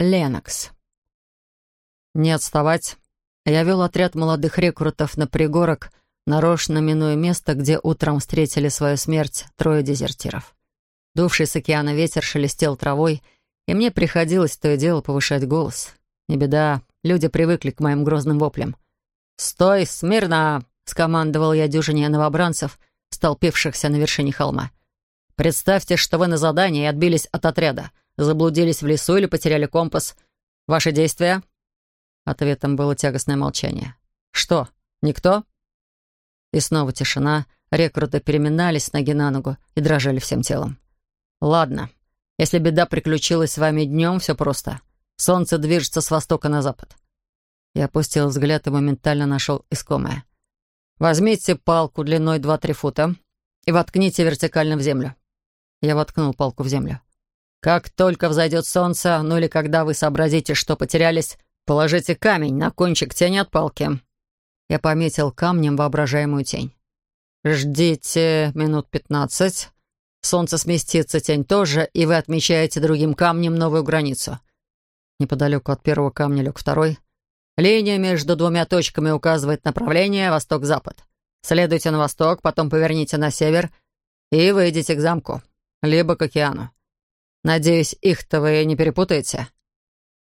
Ленокс. Не отставать. Я вел отряд молодых рекрутов на пригорок, нарочно минуя место, где утром встретили свою смерть трое дезертиров. Дувший с океана ветер шелестел травой, и мне приходилось то и дело повышать голос. Не беда, люди привыкли к моим грозным воплям. «Стой, смирно!» — скомандовал я дюжине новобранцев, столпившихся на вершине холма. «Представьте, что вы на задании и отбились от отряда, заблудились в лесу или потеряли компас. Ваши действия?» Ответом было тягостное молчание. «Что, никто?» И снова тишина. Рекруты переминались с ноги на ногу и дрожали всем телом. «Ладно. Если беда приключилась с вами днем, все просто. Солнце движется с востока на запад». Я опустил взгляд и моментально нашел искомое. «Возьмите палку длиной 2-3 фута и воткните вертикально в землю». Я воткнул палку в землю. «Как только взойдет солнце, ну или когда вы сообразите, что потерялись, положите камень на кончик тени от палки». Я пометил камнем воображаемую тень. «Ждите минут пятнадцать. Солнце сместится, тень тоже, и вы отмечаете другим камнем новую границу. Неподалеку от первого камня лег второй. Линия между двумя точками указывает направление восток-запад. Следуйте на восток, потом поверните на север и выйдите к замку, либо к океану. Надеюсь, их-то вы не перепутаете?»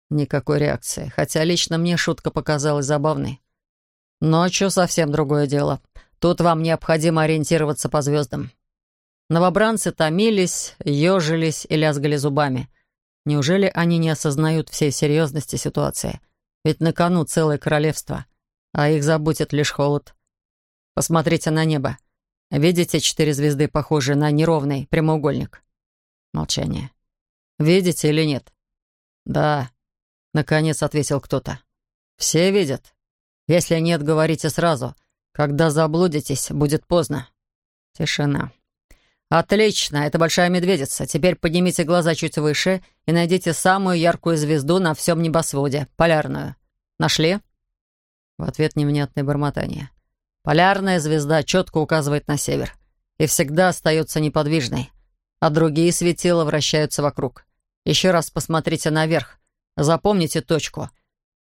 Никакой реакции, хотя лично мне шутка показалась забавной. Ночью совсем другое дело. Тут вам необходимо ориентироваться по звездам. Новобранцы томились, ежились и лязгали зубами. Неужели они не осознают всей серьезности ситуации? Ведь на кону целое королевство, а их заботит лишь холод. Посмотрите на небо. Видите четыре звезды, похожие на неровный прямоугольник? Молчание. Видите или нет? Да. Наконец ответил кто-то. Все видят. Если нет, говорите сразу. Когда заблудитесь, будет поздно. Тишина. «Отлично, это большая медведица. Теперь поднимите глаза чуть выше и найдите самую яркую звезду на всем небосводе, полярную. Нашли?» В ответ невнятное бормотание. «Полярная звезда четко указывает на север и всегда остается неподвижной, а другие светила вращаются вокруг. Еще раз посмотрите наверх, запомните точку,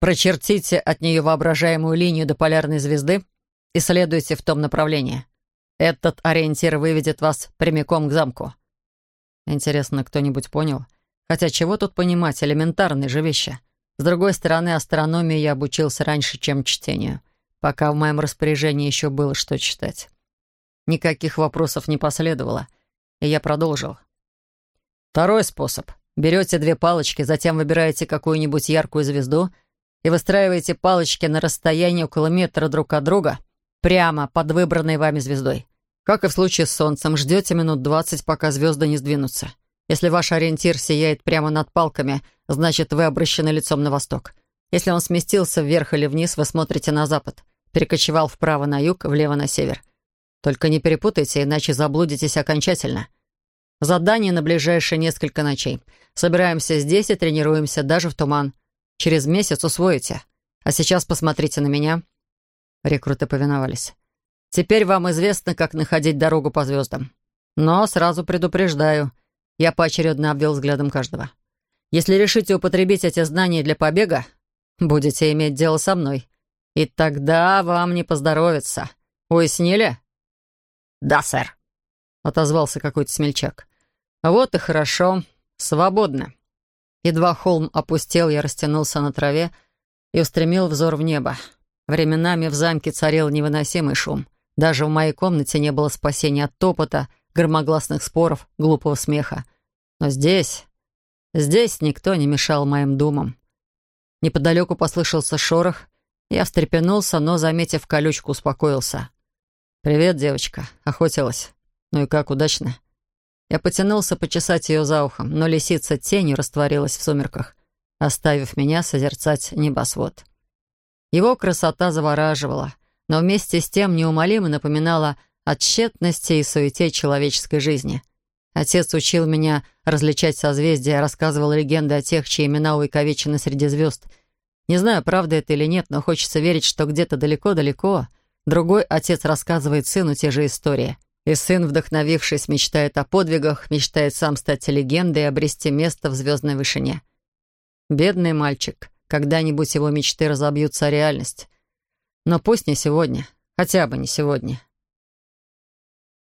прочертите от нее воображаемую линию до полярной звезды и следуйте в том направлении». Этот ориентир выведет вас прямиком к замку. Интересно, кто-нибудь понял? Хотя чего тут понимать, элементарные же вещи. С другой стороны, астрономии я обучился раньше, чем чтению, пока в моем распоряжении еще было что читать. Никаких вопросов не последовало, и я продолжил. Второй способ. Берете две палочки, затем выбираете какую-нибудь яркую звезду и выстраиваете палочки на расстоянии около метра друг от друга прямо под выбранной вами звездой. Как и в случае с Солнцем, ждете минут двадцать, пока звезды не сдвинутся. Если ваш ориентир сияет прямо над палками, значит, вы обращены лицом на восток. Если он сместился вверх или вниз, вы смотрите на запад. Перекочевал вправо на юг, влево на север. Только не перепутайте, иначе заблудитесь окончательно. Задание на ближайшие несколько ночей. Собираемся здесь и тренируемся даже в туман. Через месяц усвоите. А сейчас посмотрите на меня». Рекруты повиновались. Теперь вам известно, как находить дорогу по звездам. Но сразу предупреждаю, я поочередно обвел взглядом каждого. Если решите употребить эти знания для побега, будете иметь дело со мной. И тогда вам не поздоровится. Уяснили? «Да, сэр», — отозвался какой-то смельчак. «Вот и хорошо. Свободно». Едва холм опустел, я растянулся на траве и устремил взор в небо. Временами в замке царил невыносимый шум. Даже в моей комнате не было спасения от топота, громогласных споров, глупого смеха. Но здесь... Здесь никто не мешал моим думам. Неподалеку послышался шорох. Я встрепенулся, но, заметив колючку, успокоился. «Привет, девочка. Охотилась. Ну и как, удачно?» Я потянулся почесать ее за ухом, но лисица тенью растворилась в сумерках, оставив меня созерцать небосвод. Его красота завораживала но вместе с тем неумолимо напоминала о тщетности и суете человеческой жизни. Отец учил меня различать созвездия, рассказывал легенды о тех, чьи имена увековечены среди звезд. Не знаю, правда это или нет, но хочется верить, что где-то далеко-далеко другой отец рассказывает сыну те же истории. И сын, вдохновившись, мечтает о подвигах, мечтает сам стать легендой и обрести место в звездной вышине. Бедный мальчик. Когда-нибудь его мечты разобьются о реальность. Но пусть не сегодня. Хотя бы не сегодня.